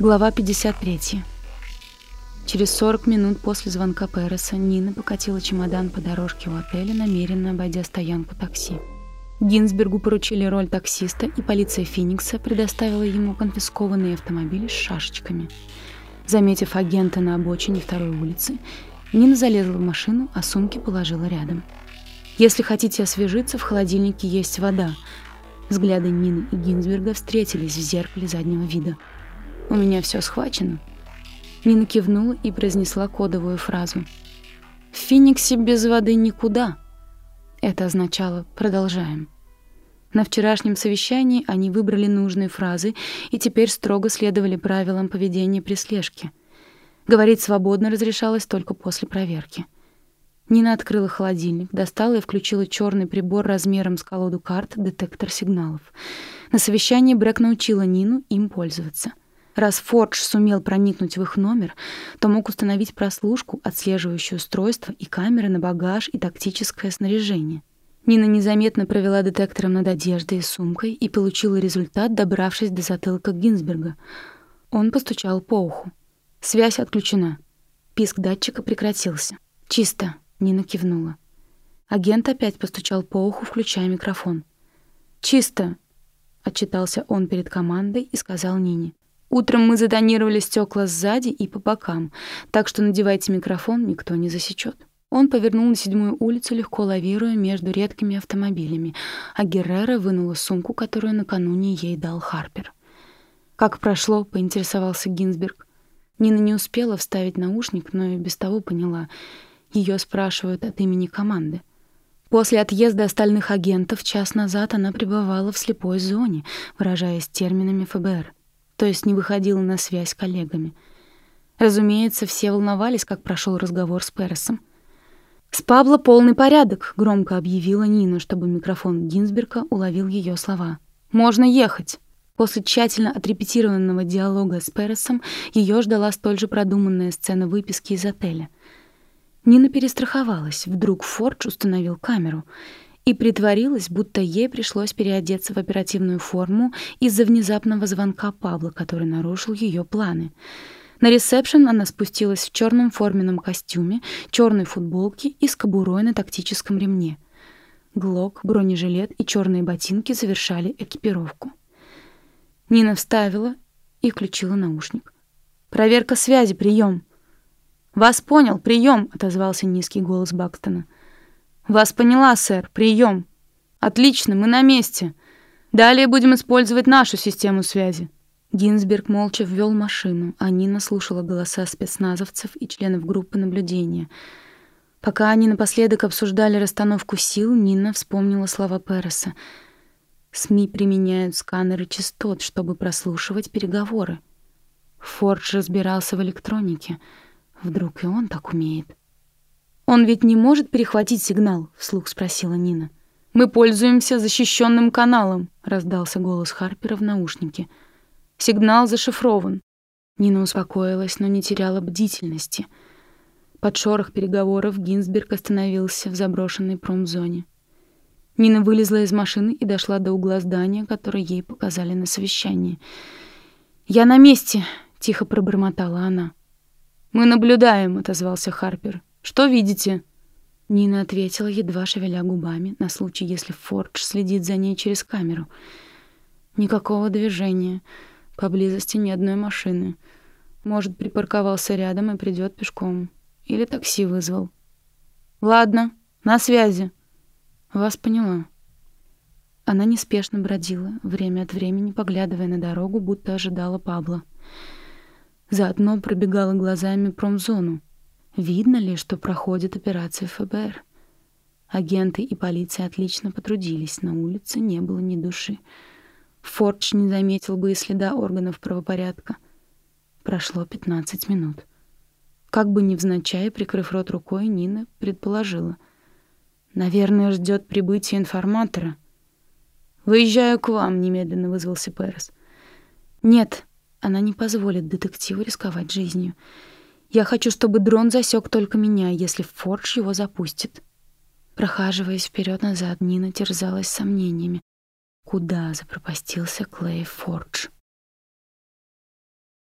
Глава 53. Через 40 минут после звонка Переса Нина покатила чемодан по дорожке у отеля, намеренно обойдя стоянку такси. Гинзбергу поручили роль таксиста, и полиция Феникса предоставила ему конфискованные автомобили с шашечками. Заметив агента на обочине второй улицы, Нина залезла в машину, а сумки положила рядом. «Если хотите освежиться, в холодильнике есть вода». Взгляды Нины и Гинзберга встретились в зеркале заднего вида – у меня все схвачено». Нина кивнула и произнесла кодовую фразу. «В Фениксе без воды никуда». Это означало «продолжаем». На вчерашнем совещании они выбрали нужные фразы и теперь строго следовали правилам поведения при слежке. Говорить свободно разрешалось только после проверки. Нина открыла холодильник, достала и включила черный прибор размером с колоду карт детектор сигналов. На совещании Брэк научила Нину им пользоваться — Раз Фордж сумел проникнуть в их номер, то мог установить прослушку, отслеживающее устройство и камеры на багаж и тактическое снаряжение. Нина незаметно провела детектором над одеждой и сумкой и получила результат, добравшись до затылка Гинзберга. Он постучал по уху. Связь отключена. Писк датчика прекратился. «Чисто», — Нина кивнула. Агент опять постучал по уху, включая микрофон. «Чисто», — отчитался он перед командой и сказал Нине. Утром мы затонировали стекла сзади и по бокам, так что надевайте микрофон, никто не засечет. Он повернул на седьмую улицу, легко лавируя между редкими автомобилями, а Геррера вынула сумку, которую накануне ей дал Харпер. «Как прошло?» — поинтересовался Гинзберг. Нина не успела вставить наушник, но и без того поняла. Ее спрашивают от имени команды. После отъезда остальных агентов час назад она пребывала в слепой зоне, выражаясь терминами ФБР то есть не выходила на связь с коллегами. Разумеется, все волновались, как прошел разговор с Пересом. «С Пабло полный порядок», — громко объявила Нина, чтобы микрофон Гинзберга уловил ее слова. «Можно ехать». После тщательно отрепетированного диалога с Пересом ее ждала столь же продуманная сцена выписки из отеля. Нина перестраховалась. Вдруг Фордж установил камеру — и притворилась, будто ей пришлось переодеться в оперативную форму из-за внезапного звонка Павла, который нарушил ее планы. На ресепшн она спустилась в черном форменном костюме, черной футболке и с кобурой на тактическом ремне. Глок, бронежилет и черные ботинки завершали экипировку. Нина вставила и включила наушник. «Проверка связи, прием!» «Вас понял, прием!» — отозвался низкий голос Бакстона. «Вас поняла, сэр. Прием. «Отлично, мы на месте. Далее будем использовать нашу систему связи». Гинзберг молча ввел машину, а Нина слушала голоса спецназовцев и членов группы наблюдения. Пока они напоследок обсуждали расстановку сил, Нина вспомнила слова Переса. СМИ применяют сканеры частот, чтобы прослушивать переговоры. Фордж разбирался в электронике. Вдруг и он так умеет? «Он ведь не может перехватить сигнал?» — вслух спросила Нина. «Мы пользуемся защищенным каналом», — раздался голос Харпера в наушнике. «Сигнал зашифрован». Нина успокоилась, но не теряла бдительности. Под шорох переговоров Гинзберг остановился в заброшенной промзоне. Нина вылезла из машины и дошла до угла здания, которое ей показали на совещании. «Я на месте», — тихо пробормотала она. «Мы наблюдаем», — отозвался Харпер. Что видите?» Нина ответила, едва шевеля губами, на случай, если Фордж следит за ней через камеру. Никакого движения. Поблизости ни одной машины. Может, припарковался рядом и придет пешком. Или такси вызвал. «Ладно, на связи». «Вас поняла». Она неспешно бродила, время от времени поглядывая на дорогу, будто ожидала Пабла. Заодно пробегала глазами промзону. Видно ли, что проходит операция ФБР? Агенты и полиция отлично потрудились, на улице не было ни души. Фордж не заметил бы и следа органов правопорядка. Прошло 15 минут. Как бы невзначай, прикрыв рот рукой, Нина предположила. «Наверное, ждет прибытия информатора». «Выезжаю к вам», — немедленно вызвался Перес. «Нет, она не позволит детективу рисковать жизнью. Я хочу, чтобы дрон засек только меня, если Фордж его запустит. Прохаживаясь вперед назад Нина терзалась сомнениями. Куда запропастился Клей Фордж?